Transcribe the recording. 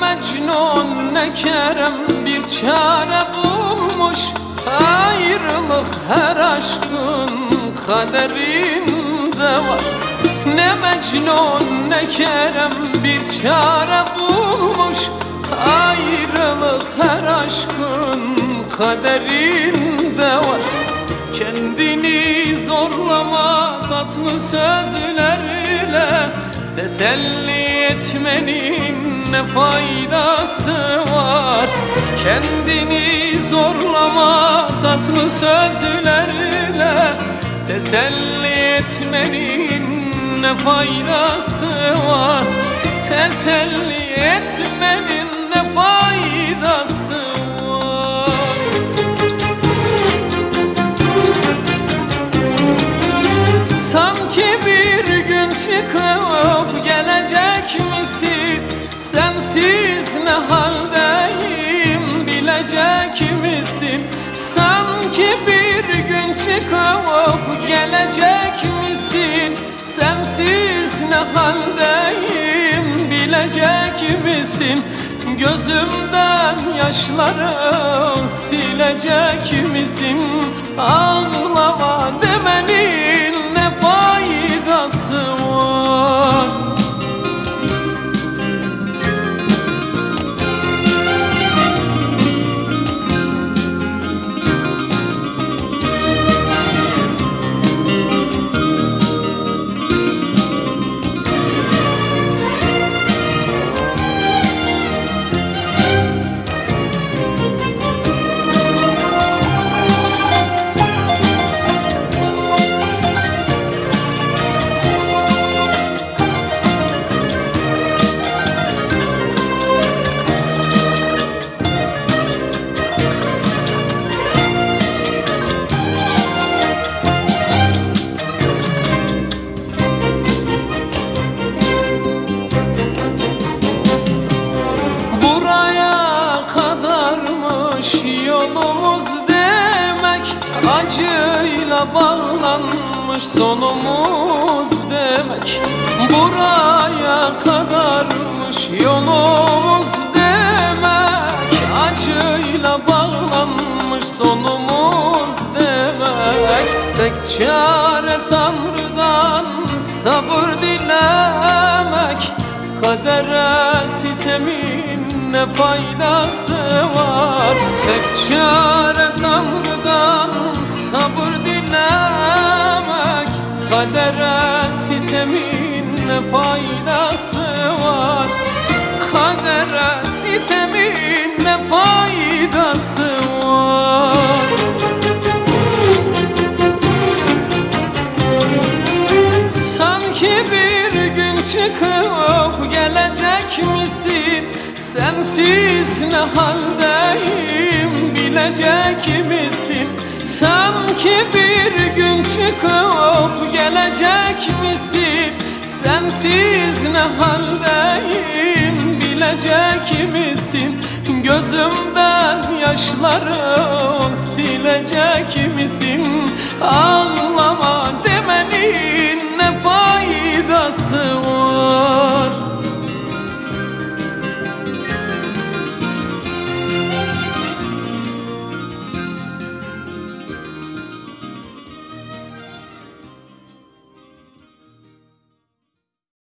Mecnun ne Kerem bir çare bulmuş. Ayrılık her aşkın kaderinde var. Ne Mecnun ne Kerem bir çare bulmuş. Ayrılık her aşkın kaderinde var. Kendini zorlama tatlı sözlerle Teselli etmenin ne faydası var? Kendini zorlama tatlı sözlerle. Teselli etmenin ne faydası var? Teselli etmenin ne faydası ne haldeyim bilecek misin? Sanki bir gün çıkıp gelecek misin? Sensiz ne haldeyim bilecek misin? Gözümden yaşları silecek misin? Ağlama Acıyla bağlanmış sonumuz demek. Buraya kadarmış yolumuz demek. Acıyla bağlanmış sonumuz demek. Tek çare Tanrı'dan sabır dilemek. Kadere sitemin ne faydası var? Tek çare Tanrı'dan sabır dilemek Kadere sitemin ne faydası var Kadere sitemin ne faydası var Sanki bir gün çıkıp gelecek misin? Sensiz ne haldeyim bilecek misin? Sanki bir gün çıkıp gelecek misin? Sensiz ne haldeyim bilecek misin? Gözümden yaşları silecek misin? Ağlama var?